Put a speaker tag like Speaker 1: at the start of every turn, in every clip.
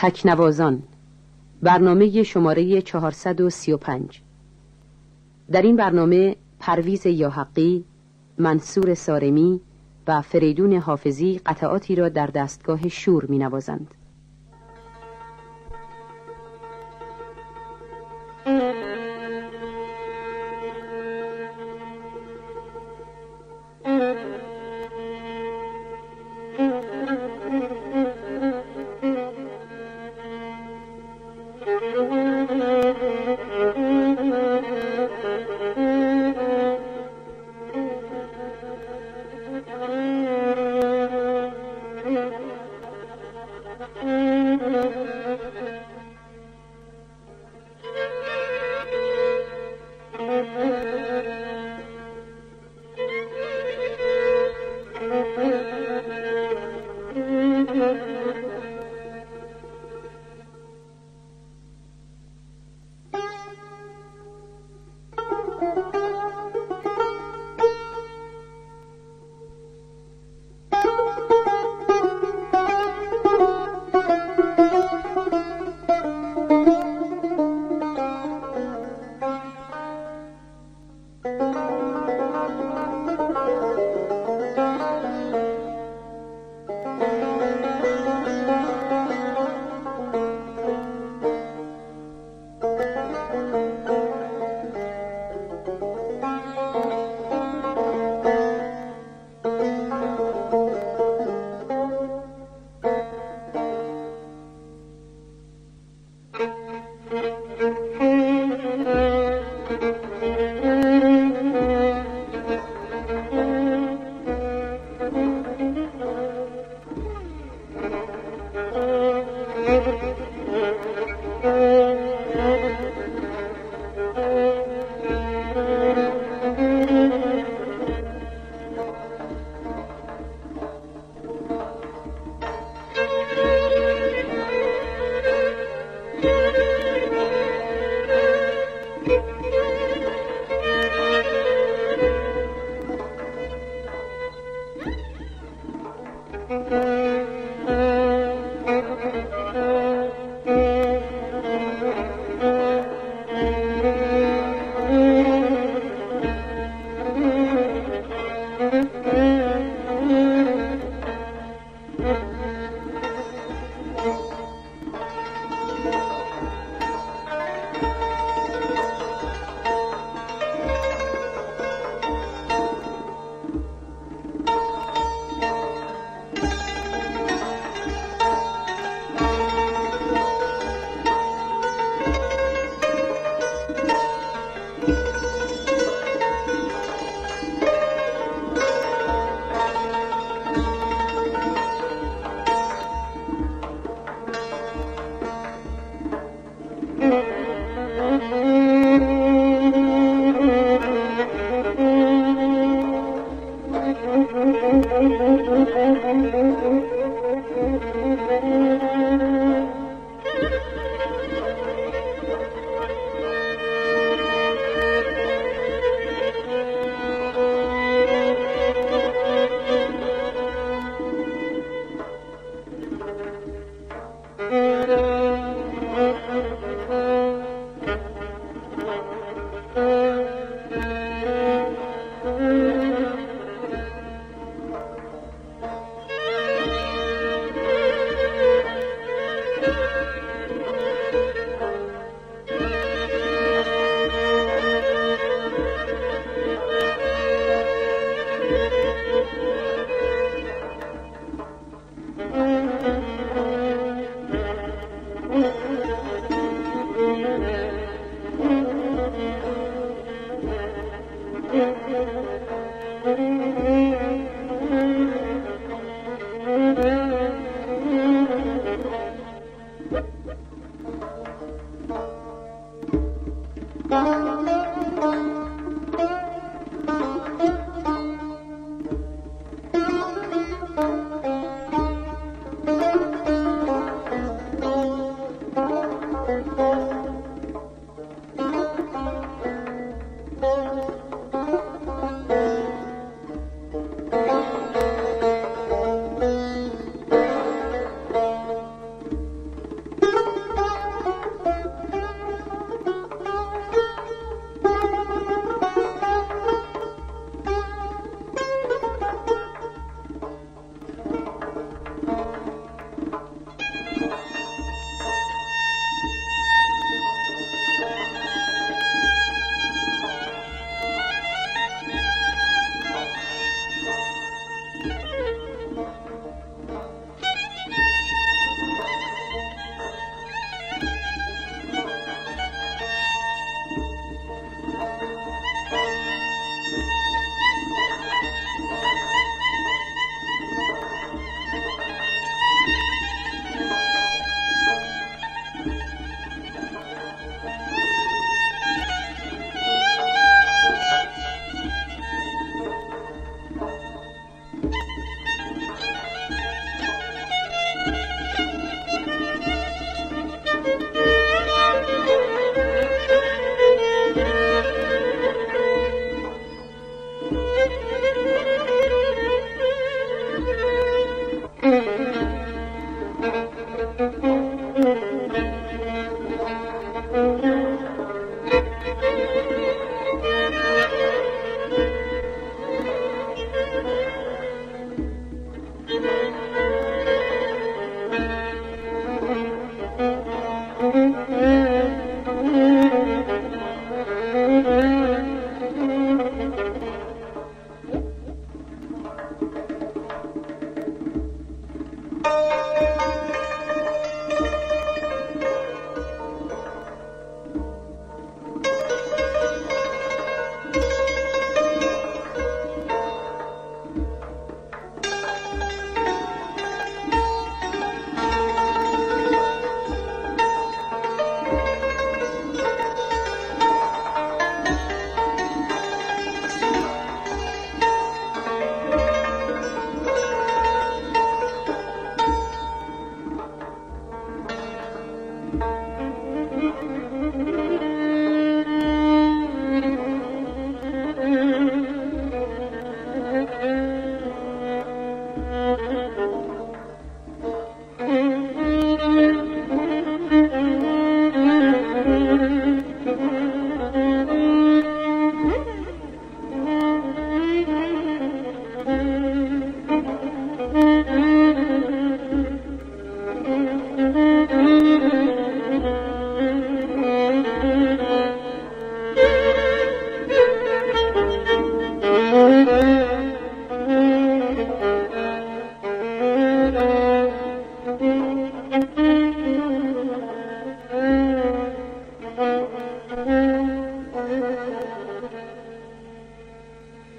Speaker 1: تکنوازان برنامه شماره 435 در این برنامه پرویز یاحقی، منصور سارمی و فریدون حافظی قطعاتی را در دستگاه شور می نوازند.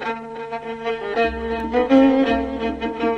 Speaker 1: Thank you.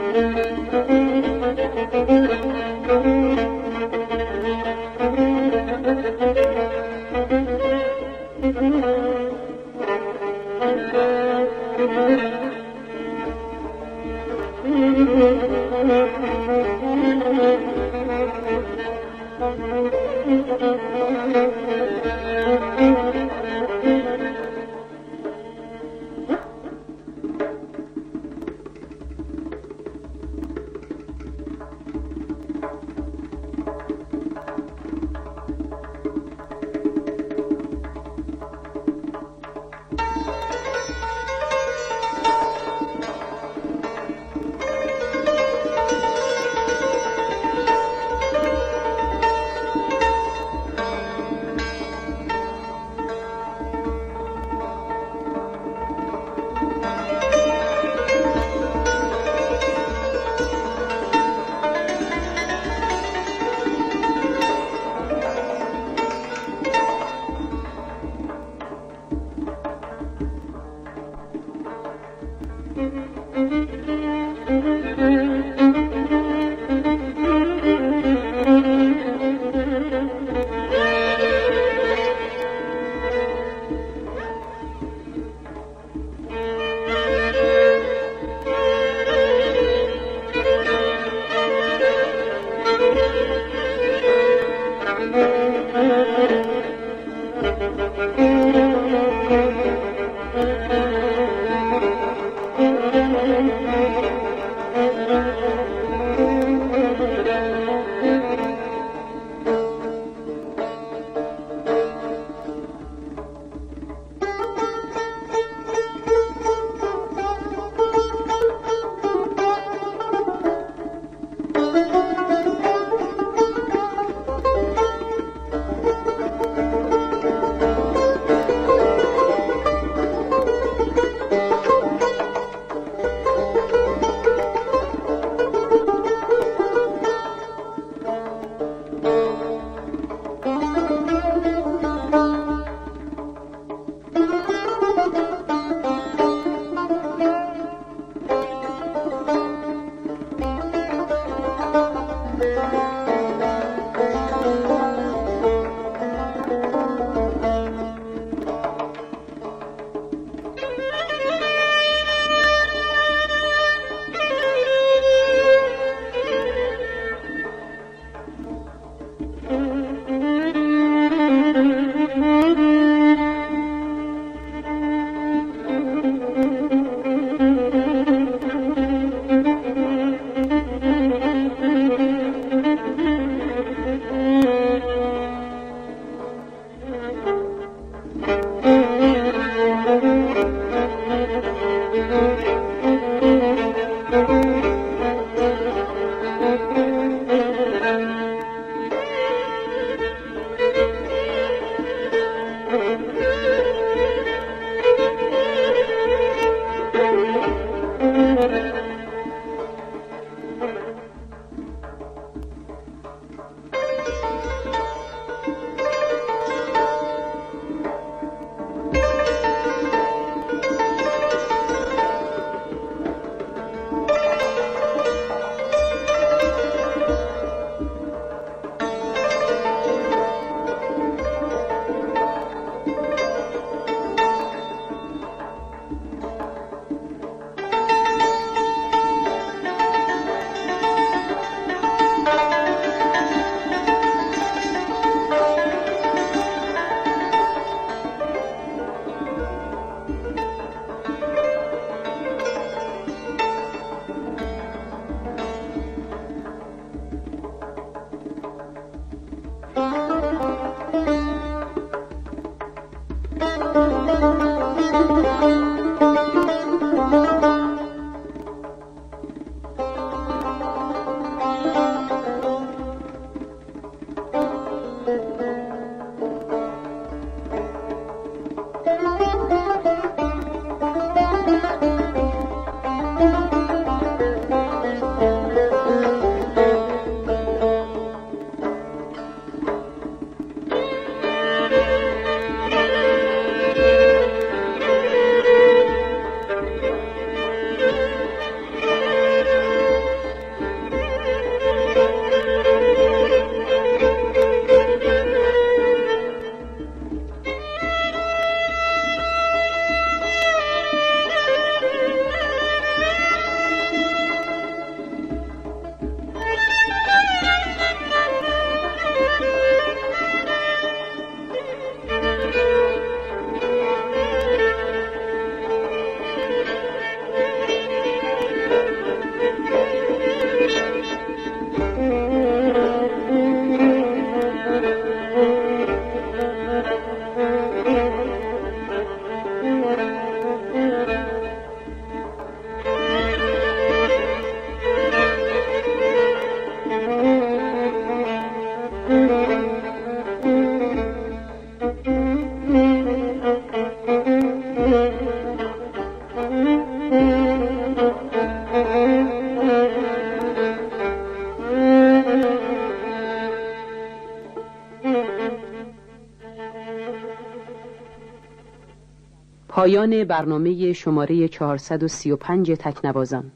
Speaker 1: پایان برنامه شماره 435 تکنوازان.